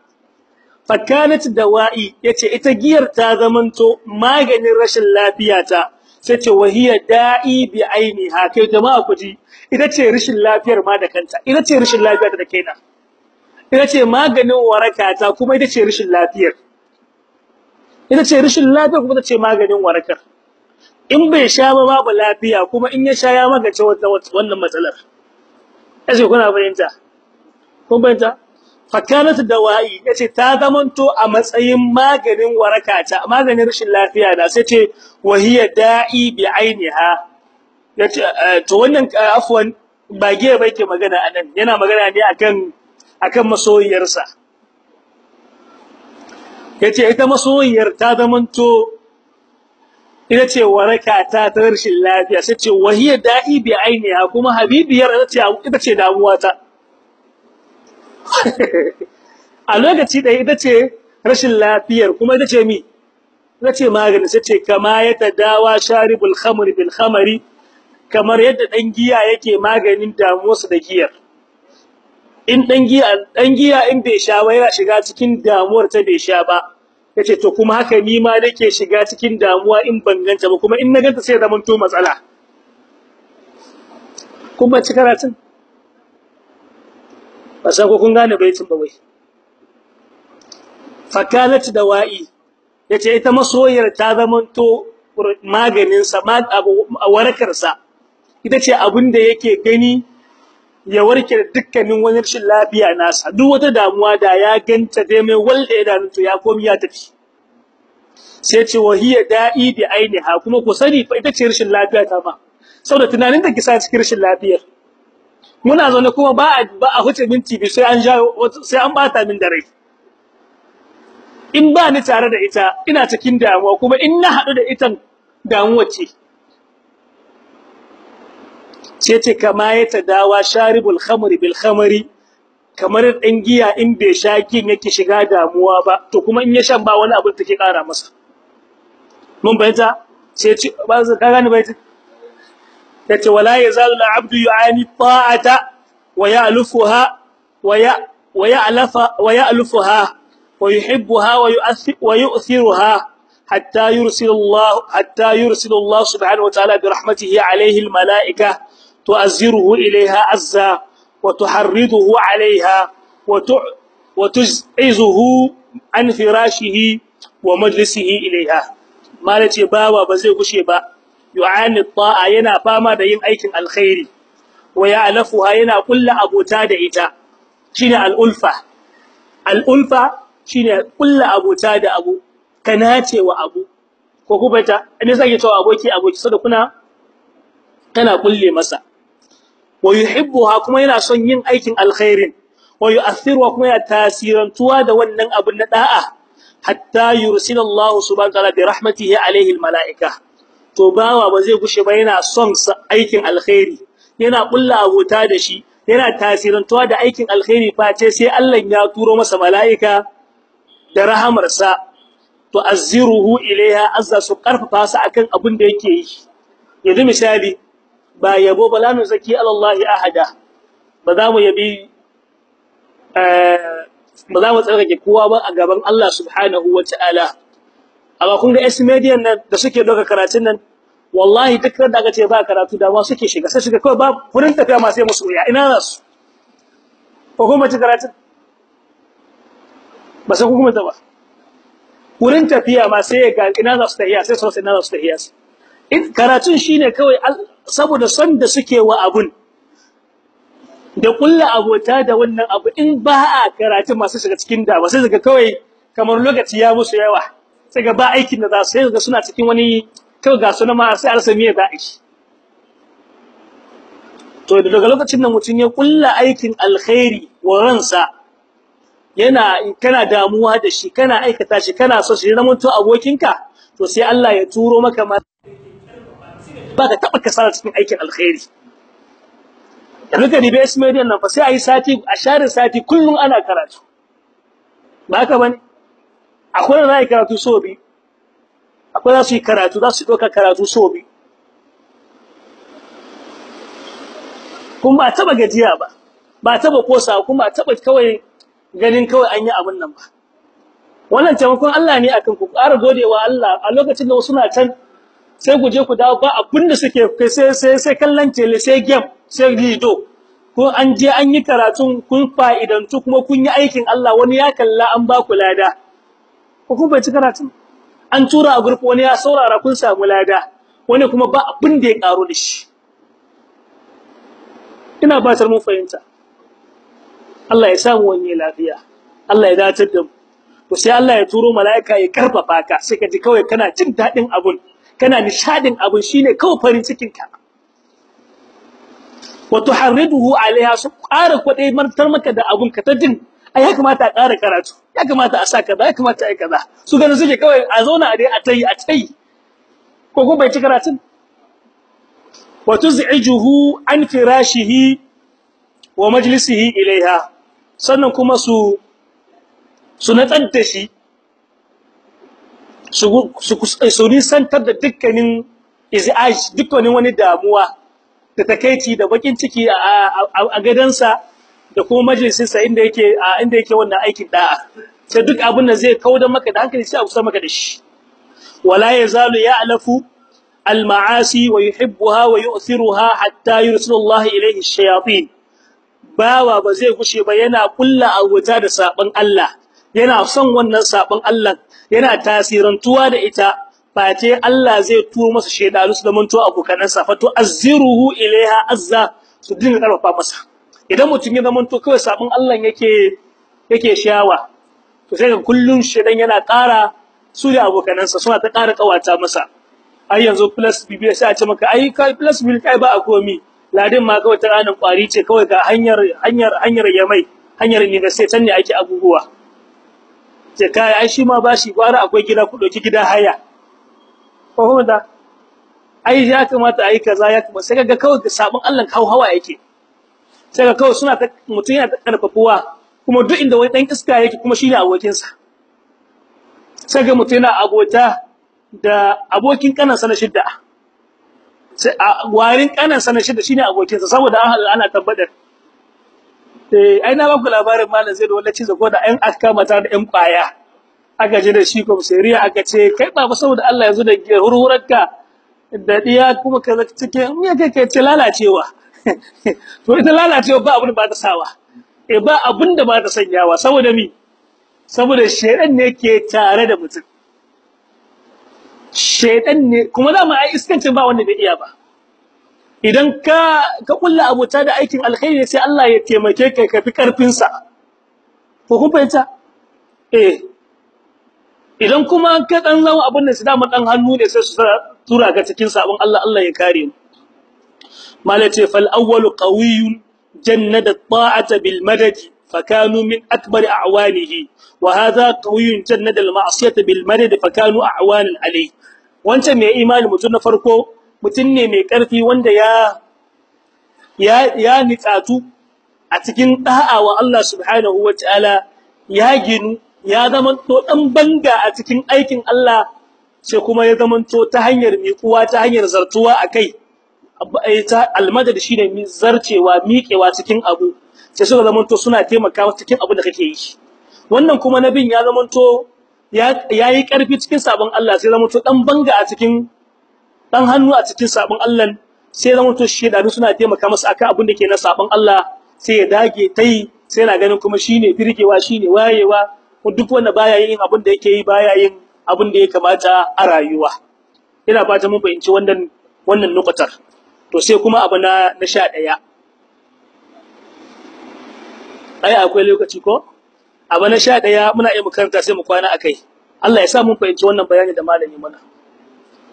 Fakanat dawa'i ya ce ita giyar ta zamanto maganin rashin lafiyata sai ce wahiya da'i bi ainiha kai jama'a kuji ita ce rashin lafiyar ma da kanta ita ce rashin lafiyar da kaina ita ce maganin warakata kuma ita ce rashin lafiyar ita ce rashin lafiyar kuma ita ce maganin warakar in bai sha ba babu lafiya kuma in ya sha ya magace wannan matsalar kace kuna fahimta kun fahimta fakanat dawa'i ya ce ta zamanto a matsayin maganin waraka maganin rashin lafiya da sai ce wahiya da'i bi ainiha. Yace to wannan afwan ba giya ke magana a nan yana magana ne akan akan masoyiyarsa. Yace ita masoyiyar ta zamanto ita ce waraka ta rashin lafiya. Sai ce wahiya da'i bi ainiha kuma habibiyar ita ce damuwa ta a lokaci da ita ce rashin lafiyar kuma ita ce mi? Ita ce magani sai ce kama ya tadawa sharibul khamri bil khamri kamar yadda dan giya yake maganin damuwarsa da giyar. In dan giya dan giya in bai sha ba yana shiga cikin damuwar ta bai sha ba. Yace to kuma haka ni ma nake shiga cikin damuwa in ban ganta ba kuma in na ganta sai zaman to matsala. Kuma ci ba ko kun gane baitin ba wai? Fakalat dawa'i ya ce ita masoyar ta zamanto maganin sa warakar sa ita ce abin da yake gani ya warke da dukkanin wani rashin lafiya nasa. Duk wata damuwa da ya ganta dai mai walda idanun to ya komi ya tafi. Sai ce wahiya da'i bi ainiha kuma ku sani fa ita ce rashin lafiya ta ma. Saboda tunanin da kisa cikin rashin lafiyar. Muna zaune kuma ba a ba a huce minti bi sai an jawo sai an bata min da in ba ni tare da ita ina cikin damuwa kuma in na hadu da ita damuwa ce. Sai ce kama ya tadawa sharibul khamri bil khamri kamar dan giya in bai sha kin yake shiga damuwa ba to kuma in ya shan ba wani abu take kara masa. Mun bayyana sai ce ba ka gane bayyana ya ce wala yazalu al-abdu yu'ani ta'ata wa ya'lufuha wa ya wa ya'lafa wa ya'lufuha wa yuhibbuha wa yu'athir wa yu'thiruha hatta yursil Allah hatta yursil Allah subhanahu wa ta'ala bi rahmatihi alayhi al-mala'ika tu'azziruhu ilayha azza wa tuharriduhu alayha wa an firashihi wa majlisihi ilayha. Malace bawa ba zai gushe ba. Yu'ani ta'a yana fama da yin aikin alkhairi. Wa ya'lafuha yana kulla abota da ita. Shine al-ulfa. Al-ulfa shine kulla abota da abu. Kana cewa abu. Ko kuma ta ne sai cewa aboki aboki saboda kuna kana kulle masa. Wa yuhibbuha kuma yana son yin aikin alkhairin. Wa yu'athiruha kuma ya tasirantuwa da wannan abun na da'a. Hatta yursila Allah subhanahu wa ta'ala bi rahmatihi alayhi almalaika. To bawa ba zai gushe ba yana son aikin alkhairi yana kulla abota da shi yana tasirantuwa da aikin alkhairi face sai Allah ya turo masa malaika da rahamarsa. To azziruhu ilaiha azza su ƙarfafa su akan abin da yake yi. Yanzu misali ba yabo ba lanu zaki alallahi ahada. Ba za mu yabi ba za mu tsarkake kowa ba a gaban Allah subhanahu wataala amma kun ga esmedian nan da suke doka karatun nan wallahi duk da aka ce ba karatu da ma suke shiga sai shiga kawai ba wurin tafiya ma sai musu ya ina za su? Ko kuma ci karatun? Ba sai kuma ta ba. Wurin tafiya ma sai ga ina za su tafiya sai sosai ina za su tafiya. In karatun shine kawai saboda son da suke wa abun. Da kulla abota da wannan abu in ba a karatu masu shiga cikin da ba sai daga kawai kamar lokaci ya musu yawa. Sai ga ba aikin da za su sai ga suna cikin wani kawai ga suna ma sai arsa miye za a yi. To daga lokacin da mutum ya kulla aikin alkhairi wa ransa yana kana damuwa da shi kana aikata shi kana so shi zama to abokinka to sai Allah ya turo maka ma ba ka taba kasara cikin aikin alkhairi. Yanzu ka dibe nan fa sai ayi sati a share sati kullun ana karatu. Ba haka ba ne akwai zai karatu so bi akwai za su yi karatu za su doka karatu so bi kuma ba taba gajiya ba. Ba taba kosa kuma taba kawai ganin kawai an yi abin nan ba. Wannan taimakon Allah ne akan ku ƙara godewa Allah. A lokacin da wasu na can sai ku je ku dawo ba abin da suke kai sai sai sai kallon tele sai game sai lido ko an je an yi karatun kun fa'idantu kuma kun yi aikin Allah wani ya kalla an ba ku lada. Ko kun bai ci karatun an tura a group wani ya saurara kun samu lada wani kuma ba abin da ya karo da shi. Ina batar mun fahimta. Allah ya samu wani lafiya. Allah ya datar da mu. To sai Allah ya turo malaika ya ƙarfafa ka sai ka ji kawai kana jin daɗin abun kana nishadin abun shine kawai farin cikin ka. Wa tuharriduhu alaiha su ƙara kwadai martar maka da abun ka ta jin ai ya kamata a ƙara karatu ya kamata a sa kaza ya kamata a yi kaza. Su ganin suke kawai a zauna a dai a tayi a tayi ko ko bai ci karatun? Wa tuz'ijuhu an firashihi wa majlisihi ilaiha. Sannan kuma su su natsar da shi su su nisantar da dukkanin izaj dukkanin wani damuwa da takeici da bakin ciki a gadansa da kuma majalisinsa inda yake inda yake wannan aikin da'a. Sai duk abin da zai kauda maka da hankali sai a kusa maka da shi. Wala yazalu ya'lafu al-ma'asi wa yuhibbuha wa yu'thiruha hatta yursila Allah ilayhi ash-shayatin. Bawa ba zai gushe ba yana kulla abuta da sabon Allah. Yana son wannan sabon Allah yana tasirantuwa da ita. Face Allah zai turo masa shedanu su da manto abokanansa. Fato azziruhu ilaiha azza su dinga ƙarfafa masa. Idan mutum ya zamanto kawai sabon Allah yake yake shawa to sai ga kullun shedan yana ƙara su da abokanansa suna ta ƙara ƙawata masa. Ai yanzu plus bibiya sai a ce maka ai kai plus bil kai ba a komi. Ladin ma kawai ta kwari ce kawai ga hanyar hanyar hanyar yamai hanyar ne ga sai can ne ake abubuwa. Ce kai ai shi ma bashi gwara akwai gida ku doki gida haya. Ko kuma da ai ya kamata ai kaza ya kamata. Sai kaga kawai sabon Allah kawo hawa yake. Sai ga kawai suna ta mutun yana ta karfafuwa kuma duk inda wani dan iska yake kuma shine abokin sa sai ga mutun yana abota da abokin kanansa na shidda. Sai warin kanansa na shidda shine abokin sa saboda an ana tabbatar. Eh ai na baku labarin malam zai da cizo ko da ɗan aka mata da ɗan ƙwaya aka ji da shi ko seriya aka ce kai baba saboda Allah yanzu da hurhurarka da diya kuma kaza cikin me kai kai ce lalacewa? To ita lalacewa ba abin da ba ta sawa. Eh ba abin da ba ta sanyawa. Saboda mi saboda shedan ne ke tare da mutum. Shedan ne kuma da ai iskancin ba wanda bai iya ba. Idan ka ka kulla abuta da aikin alkhairi sai Allah ya taimake ka ka fi ƙarfin sa. Ko kun fahimta? Eh. Idan kuma ka dan zama abin da su da dan hannu ne sai su tura ka cikin sabon Allah Allah ya kare mu. Malace fal awwal qawiyyun jannada ta'ata bil madad fakanu min akbar a'wanihi. Wa hadha qawiyyun jannada al ma'siyata bil madad fakanu a'wanan alayhi. Wancan mai imani mutun na farko mutun ne mai ƙarfi wanda ya ya ya nitsatu a cikin da'a wa Allah subhanahu wataala ya ginu ya zamanto dan banga a cikin aikin Allah sai kuma ya zamanto ta hanyar miƙuwa ta hanyar zartuwa akai almadad shine mi zarcewa miƙewa cikin abu sai suka zamanto suna taimakawa cikin abu da kake yi. Wannan kuma nabin ya zamanto ya yayi ƙarfi cikin sabon Allah sai zamanto dan banga a cikin dan hannu a cikin sabon Allah sai zamanto shedanu suna taimaka masa akan abin da ke na sabon Allah sai ya dage tai sai yana ganin kuma shine firgewa shine wayewa duk wanda baya yin abin da yake yi baya yin abin da ya kamata a rayuwa. Ina fata mun fahimci wannan wannan nukutar to sai kuma abu na na 11 ai akwai lokaci ko? Abu na 11 muna iya makaranta sai mu kwana akai Allah ya sa mun fahimci wannan bayani da malami mana.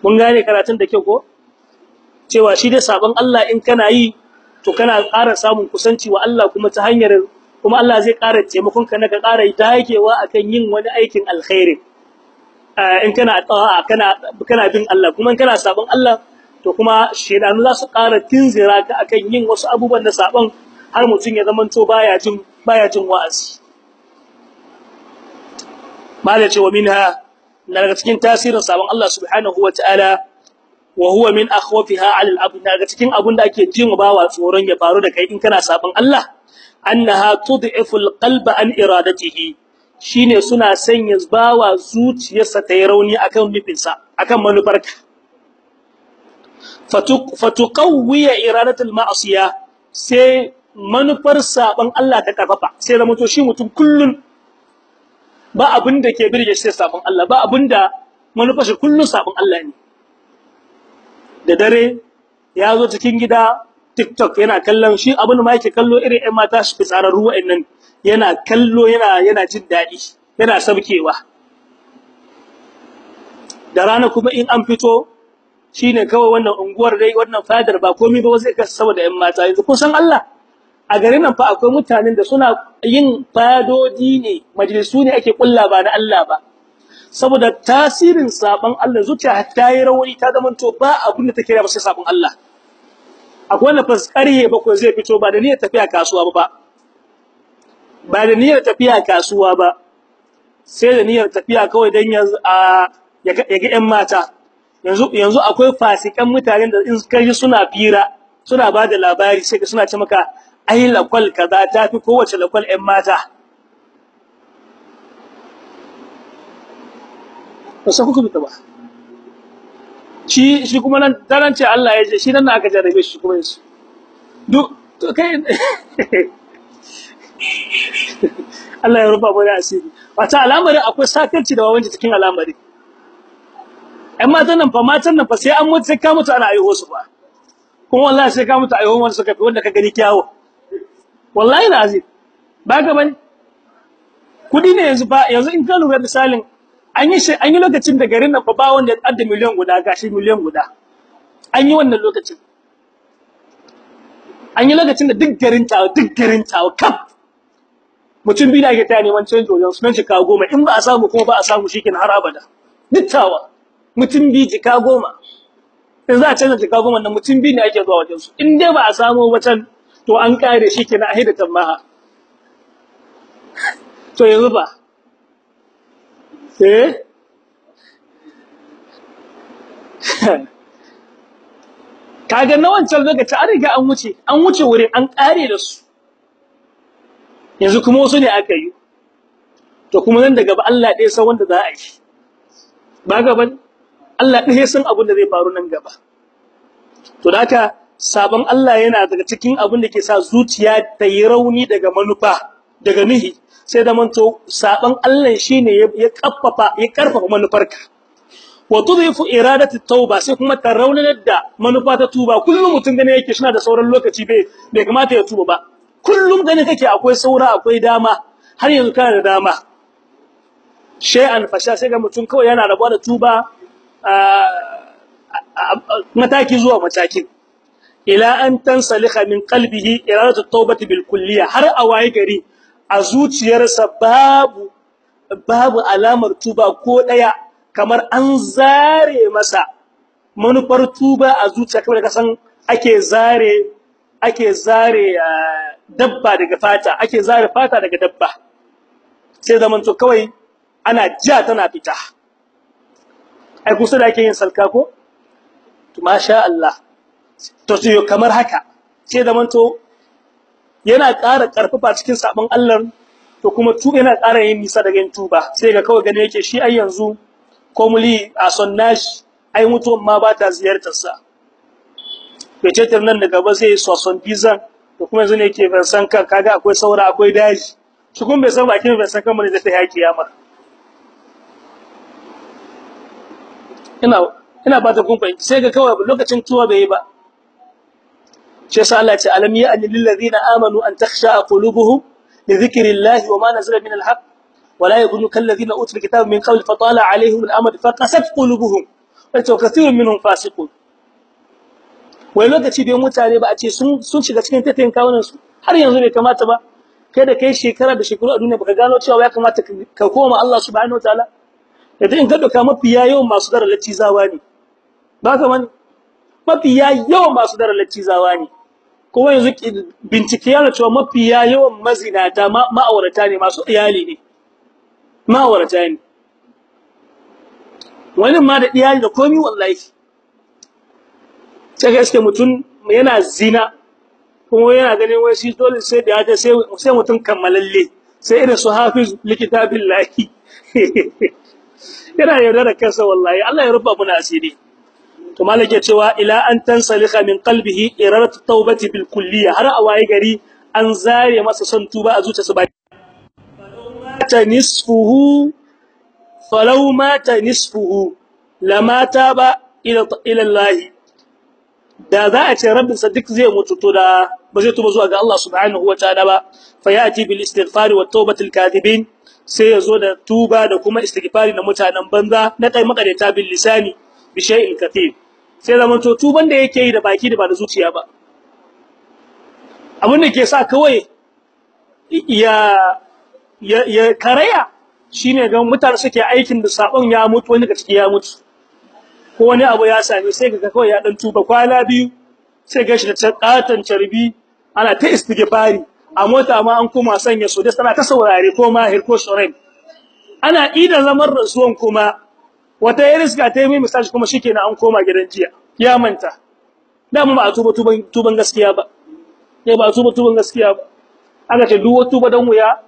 Mun gane karatun da kyau ko? Cewa shi dai sabon Allah in kana yi to kana ƙara samun kusanci wa Allah kuma ta hanyar kuma Allah zai ƙara taimakon ka na ka ƙara dagewa akan yin wani aikin alkhairi. In kana kana kana bin Allah kuma in kana sabon Allah to kuma shedanu za su ƙara tinzira ka akan yin wasu abubuwan da sabon har mutun ya zamanto baya jin baya jin wa'azi. Mala ce wa minha daga cikin tasirin sabon Allah subhanahu wataala wa huwa min akhwafiha 'ala al-abd daga cikin abun da ake jin bawa tsoron ya faru da kai in kana sabon Allah annaha tud'ifu al-qalba an iradatihi. Shine suna sanya bawa zuciyarsa ta yi rauni akan nufinsa akan manufarka fatuqawwiya iradatul ma'siya sai manufar saban Allah ta ƙarfafa sai zama to shi mutum kullun ba abin da ke birge shi saban Allah ba abin da manufar shi kullun saban Allah ne. Da dare ya zo cikin gida TikTok yana kallon shi abin ma yake kallo irin ƴan mata shi fitsararru wa'annan yana kallo yana yana jin daɗi yana sabkewa. Da rana kuma in an fito shine kawai wannan unguwar dai wannan fadar ba komai ba zai kasa saboda ƴan mata. Yanzu kun san Allah? A garin nan fa akwai mutanen da suna yin fadodi ne majalisu ne ake kulla ba na Allah ba. Saboda tasirin saban Allah zuciya ta yi rauni ta zamanto ba abin da take da ba sai saban Allah. Akwai wanda faskariye bakwai zai fito ba da niyyar tafiya kasuwa ba ba. Da niyyar tafiya kasuwa ba. Sai da niyyar tafiya kawai dan ya ga ƴan mata. Yanzu yanzu akwai fasikan mutanen da in kai suna fira suna ba da labari sai ka suna ce maka ai lakwal kaza tafi kowace lakwal ƴan mata. Ba sai kuka bita ba. Shi shi kuma nan daren ce Allah ya ce shi nan aka jarabe shi kuma yanzu. Duk to kai Allah ya rufa mana asiri. Wata al'amarin akwai sakarci da wawanci cikin al'amari. Ɗan matan nan fa matan nan fa sai an mutu sai ka mutu ana aiho su ba kuma wallahi sai ka mutu aiho wanda suka fi wanda ka gani kyawo. Wallahi na azim ba ga ba ne kuɗi ne yanzu ba yanzu in ka lura misalin an yi an yi lokacin da garin nan fa ba wanda adda miliyan guda gashi miliyan guda. An yi wannan lokacin. An yi lokacin da duk garin tawa duk garin tawa kaf. Mutum biyu da ake taya neman canji wajen sunan jika goma. In ba a samu kuma ba a samu shi har abada. Duk tawa. Mutum biyu jika goma. In za a canza jika goma nan mutum biyu ne ake zuwa wajen su in dai ba a samu wacan to an kare shi kenan a hida tambaha. To yanzu ba eh? Kaga na wancan lokaci an riga an wuce an wuce wurin an kare da su. Yanzu kuma wasu ne aka yi. To kuma nan daga Allah ɗaya san wanda za a yi. Ba gaban Allah ɗaya san abin da zai faru nan gaba. To da haka sabon Allah yana daga cikin abin da ke sa zuciya ta yi rauni daga manufa daga nihi. Sai da manto sabon Allah shine ya kaffafa ya ƙarfafa manufarka. Wa tudhifu iradatu tauba sai kuma ta raunanar da manufa ta tuba. Kullum mutum gane yake shina da sauran lokaci bai bai kamata ya tuba ba. Kullum gane kake akwai saura akwai dama. Har yanzu kana da dama. Shay'an fasha sai ga mutum kawai yana rabuwa da tuba mataki zuwa mataki ila an tansaliha min qalbihi iradatu tawbati bil kulliya har a waye gari a zuciyarsa babu babu alamar tuba ko ɗaya kamar an zare masa manufar tuba a zuciya kamar ka san ake zare ake zare dabba daga fata ake zare fata daga dabba sai zaman to kawai ana ja tana fita ai kusa da ake yin salka ko? To masha Allah. To sai kamar haka. Sai zaman to yana ƙara ƙarfafa cikin sabon Allah to kuma tu yana ƙara yin nisa daga yin tuba. Sai ga kawai gane yake shi ai yanzu komuli a sonnashi ai mutuwan ma ba ta ziyartar sa fecetar nan da gaba zai soson bizan to kuma yanzu ne yake ban san kan kaga akwai saura akwai daji. Shi kuma bai san bakin bai san kan mun zai ta yaki kiyama. Ina ina ba kun fahimci. Sai ga kawai lokacin tuwa bai ba. Shi yasa Allah ce alam ya anil ladina amanu an takhsha qulubuhum li dhikrillahi wa nazala min alhaq wa la yakunu kal ladina utul kitaba min qabl fa tala alaihim al-amad fa qasat qulubuhum. Wa kathirun minhum fasiqun. Wai lokaci bai mutane ba a ce sun sun shiga cikin tattayin kawunan su. Har yanzu bai kamata ba. Kai da kai shekara da shekaru a duniya baka gano cewa ya kamata ka koma Allah subhanahu wataala da in ka doka mafiya yawan masu dara zawa ne. Ba ka wani mafiya yawan masu dara zawa ne. Kuma yanzu bincike yana cewa mafiya yawan mazinata ma'aurata ne masu iyali ne. Ma'aurata ne. Wani ma da iyali da komi wallahi. Sai gaske mutum yana zina kuma yana ganin wai shi dole sai da ya sai mutum kammalalle. Sai irin su hafiz likitabillahi yana yarda da kansa wallahi. Allah ya rufa muna asiri. To malake cewa ila an tansalika min qalbihi iraratu tawbati bil kulliyya har a waye gari an zare masa son tuba a zuciyarsa ba. Mata nisfuhu falau mata nisfuhu lama taba ila ila Allah da za a ce rabbinsa duk zai mutu to da ba zai tuba zuwa ga Allah subhanahu wataala ba. Fa yati bil istighfar wa tawbatil kadibin sai ya zo da tuba da kuma istighfari na mutanen banza na kai makareta bil lisani bi shay'in kathir. Sai zaman to tuban da yake yi da baki da ba da zuciya ba. Abin da ke sa kawai ya ya, ya karaya shine ga mutane suke aikin da sabon ya mutu wani ga ciki ya mutu. Ko wani abu ya same sai ga kawai ya dan tuba kwala biyu sai ga shi da katan carbi ana ta istighfari. A mota ma an kuma sanya su da tana ta saurare ko mahir ko shoren ana ida zaman rasuwan kuma wata yariska ta yi mai misali kuma shikenan an koma gidan jiya. Ya manta. Da mu ba tuba tuban tuban gaskiya ba. Ya ba tuba tuban gaskiya ba. Aka ce duk tuba dan wuya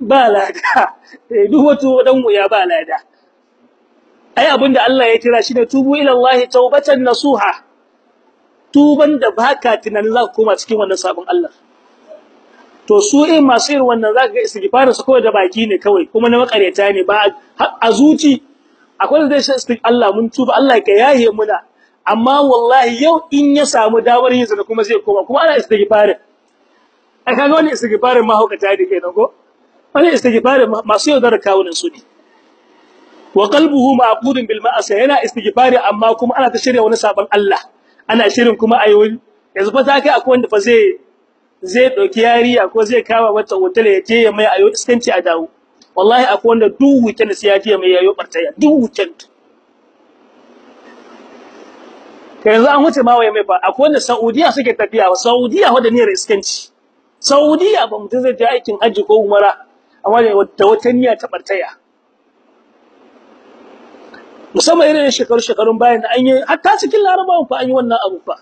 ba lada. Eh duk tuba dan wuya ba lada. Ai abin da Allah ya kira shi ne tubu ila Allah taubatan nasuha. Tuban da baka tunanin za ka koma cikin wannan sabon Allah. To su in masu irin wannan zaka ga istighfarin su kawai da baki ne kawai kuma na makareta ne. Ba a zuci akwai da zai shi Allah mun tuba Allah ka yahe muna. Amma wallahi yau in ya samu damar yin zina kuma zai koma kuma ana istighfarin. Ai kaga wannan istighfarin ma haukata ne kenan ko? Wannan istighfarin masu yaudar kawunan su ne. Wa qalbuhu ma'qudun bil ma'asi yana istighfari amma kuma ana ta shirya wani sabon Allah. Ana shirin kuma ayoyi yanzu fa ta akwai wanda fa zai zai ɗauki yariya ko zai kawo wata hotel ya je ya mai ayo iskanci a dawo. Wallahi akwai wanda duk weekend sai ya je mai ayo bartaya duk weekend kai yanzu an wuce ma waye mai fa akwai wanda Saudiya suke tafiya wa Saudiya wanda niyyar iskanci. Saudiya ba mutum zai je aikin haji ko umara amma da wata niyya ta bartaya musamman irin shekaru shekarun bayan da an yi hatta cikin larabawa fa an yi wannan abu fa.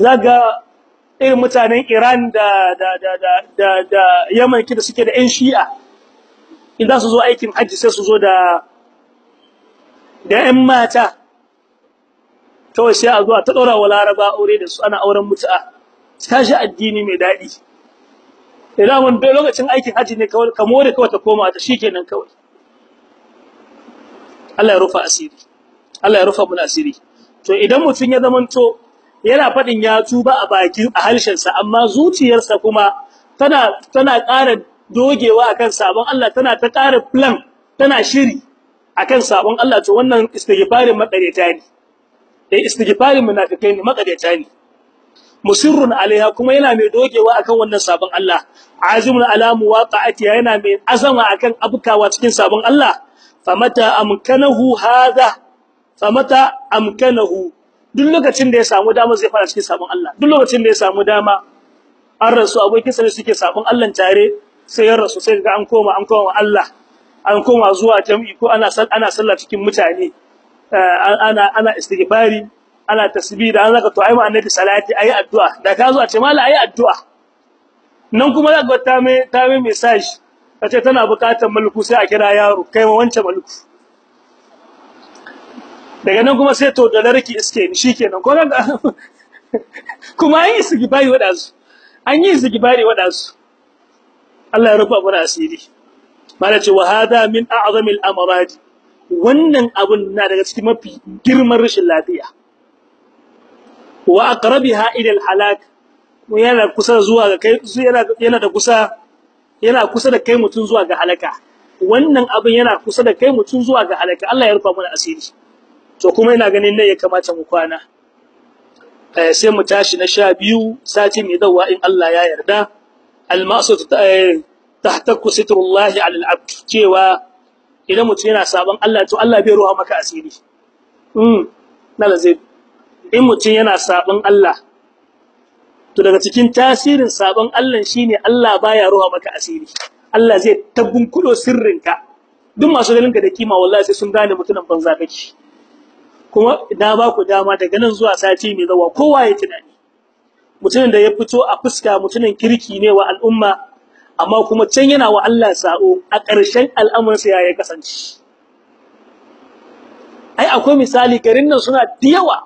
Zaga irin mutanen Iran da da da da da, Yemen da suke da ƴan Shi'a. Idan su zo aikin haji sai su zo da da ƴan mata. Kawai sai a zo a ta dora wa laraba aure da su ana auren mutu'a. Tashi addini mai daɗi idan mun bai lokacin aikin haji ne kawai kamo da kawai ta koma ta shikenan kawai. Allah ya rufa asiri. Allah ya rufa mun asiri. To idan mutun ya zamanto yana faɗin ya tuba a bakin a halshen sa amma zuciyarsa kuma tana tana ƙara dogewa akan sabon Allah tana ta ƙara plan tana shiri akan sabon Allah. To wannan istighfarin makareta ne. Eh istighfarin munafikai ne makadata ne. Musirrun alaiha kuma yana mai dogewa akan wannan sabon Allah. Azimun ala muwaqa'ati yana mai azama akan abukawa cikin sabon Allah. Famata amkanahu hada famata amkanahu duk lokacin da ya samu dama zai fara cikin sabon Allah. Duk lokacin da ya samu dama an rasu abokin sa suke sabon Allah tare sai ya rasu sai ga an koma an koma Allah. An koma zuwa jami'i ko ana ana sallah cikin mutane. Ana ana istighfari ana tasbih da an zaka to ayi annabi salati ayi addu'a. Da ka zo a ce mala ayi addu'a. Nan kuma zaka ta mai ta mai message kace tana buƙatar mulku sai a kira yaro kai ma wancan mulku. Daga nan kuma sai to da larki iske ni shikenan. Ko nan kuma an yi sigibari wadansu an yi sigibari wadansu Allah ya rufa mana asiri. Mala ce wa hada min a'zamil amrad wannan abun na daga cikin mafi girman rashin lafiya. Wa aqrabiha ila al-halak. Yana kusa zuwa ga kai yana yana da kusa yana kusa da kai mutun zuwa ga halaka. Wannan abin yana kusa da kai mutun zuwa ga halaka. Allah ya rufa mana asiri. To kuma ina ganin ne ya kamata mu kwana. Eh sai mu tashi na 12 sati mai dawa in Allah ya yarda. Al-maqsud tahtakku sitrullahi ala al-abd cewa idan mutun yana saban Allah to Allah bai ruha maka asiri. Mm nala zai. In mutum yana sabon Allah to daga cikin tasirin sabon Allah shine Allah baya ruwa maka asiri. Allah zai tabbunkulo sirrinka. Duk masu ganin ka da kima wallahi sai sun gane mutunan banza kake. Kuma da ba ku dama daga nan zuwa sati mai zawa kowa ya tunani. Mutumin da ya fito a fuska mutumin kirki ne wa al'umma amma kuma can yana wa Allah sa'o a ƙarshen al'amuransa ya kasance. Ai akwai misali garin nan suna da yawa.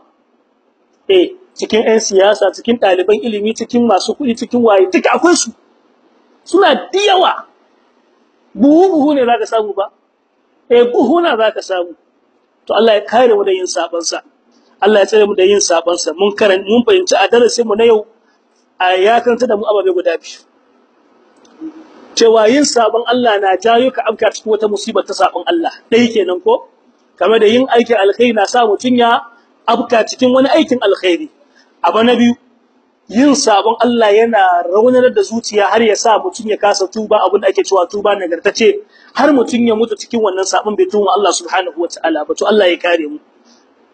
Eh cikin ƴan siyasa cikin ɗaliban ilimi cikin masu kuɗi cikin waye duka akwai su. Suna da yawa. Buhu buhu ne zaka samu ba. Eh buhu na zaka samu. To Allah ya kare mu da yin saban sa Allah ya tsare mu da yin saban sa mun karan mun fahimci a darasin mu na yau a ya karanta da mu ababe guda biyu. Cewa yin saban Allah na jayo ka afka cikin wata musibar ta saban Allah. Dai kenan ko? Kamar da yin aikin alkhairi na sa mutun ya abka cikin wani aikin alkhairi. Abu na biyu yin sabon Allah yana raunar da zuciya har ya sa mutun ya kasa tuba abin da ake cewa tuba nagartace har mutun ya mutu cikin wannan sabon bai tuba Allah subhanahu wataala ba. To Allah ya kare mu.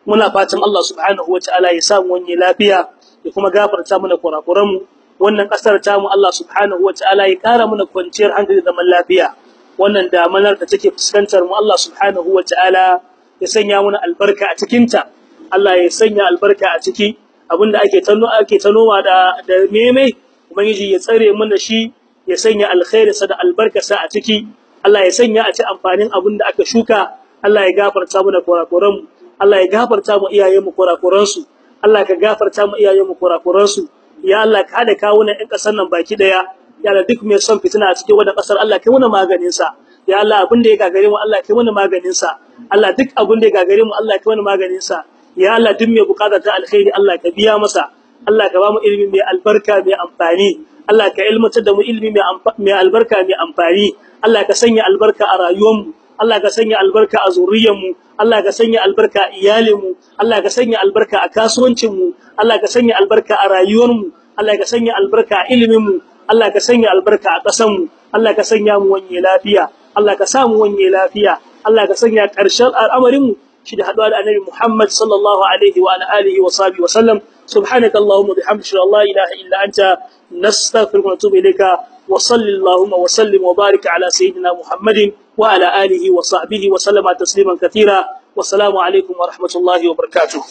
Muna fatan Allah subhanahu wataala ya sa mu wani lafiya ya kuma gafarta mana kurakuran mu. Wannan ƙasar ta mu Allah subhanahu wataala ya kara mana kwanciyar hankali da zaman lafiya. Wannan damanar da take fuskantar mu Allah subhanahu wataala ya sanya mana albarka a cikin ta Allah ya sanya albarka a ciki. Abin da ake tano ake tanowa da da meme ubangiji ya tsare mana shi ya sanya alkhairinsa da albarkarsa a ciki. Allah ya sanya a ci amfanin abin da aka shuka. Allah ya gafarta mana kurakuran mu Allah ya gafarta mu iyayen mu kurakuran su Allah ka gafarta mu iyayen mu kurakuran su ya Allah ka hada kawunan ɗan ƙasar nan baki ɗaya ya Allah duk mai son fitina a cikin wannan ƙasar Allah kai mana maganin sa ya Allah abin da ya gagare mu Allah kai mana maganin sa Allah duk abin da ya gagare mu Allah kai mana maganin sa ya Allah duk mai buƙata ta alkhairi Allah ka biya masa Allah ka ba mu ilimi mai albarka mai amfani Allah ka ilmantar da mu ilimi mai albarka mai amfani Allah ka sanya albarka a rayuwar mu Allah ka sanya albarka a zuriyar mu Allah ka sanya albarka a iyalin mu Allah ka sanya albarka a kasuwancin mu Allah ka sanya albarka a rayuwar mu Allah ka sanya albarka a ilimin mu Allah ka sanya albarka a ƙasar mu Allah ka sanya mu wanye lafiya Allah ka sa mu wanye lafiya Allah ka sanya ƙarshen al'amarin mu shi da haɗuwa da annabi Muhammad sallallahu alaihi wa alihi wa sahbihi wa sallam. Subhanaka allahumma bihamdika la ilaha illa anta nastaghfiruka wa natubu ilayka. Wa sallallahu wa sallim wa barik ala sayyidina Muhammadin wa ala alihi wa sahbihi wa sallama tasliman katira wa assalamu alaikum wa rahmatullahi wa barakatuh.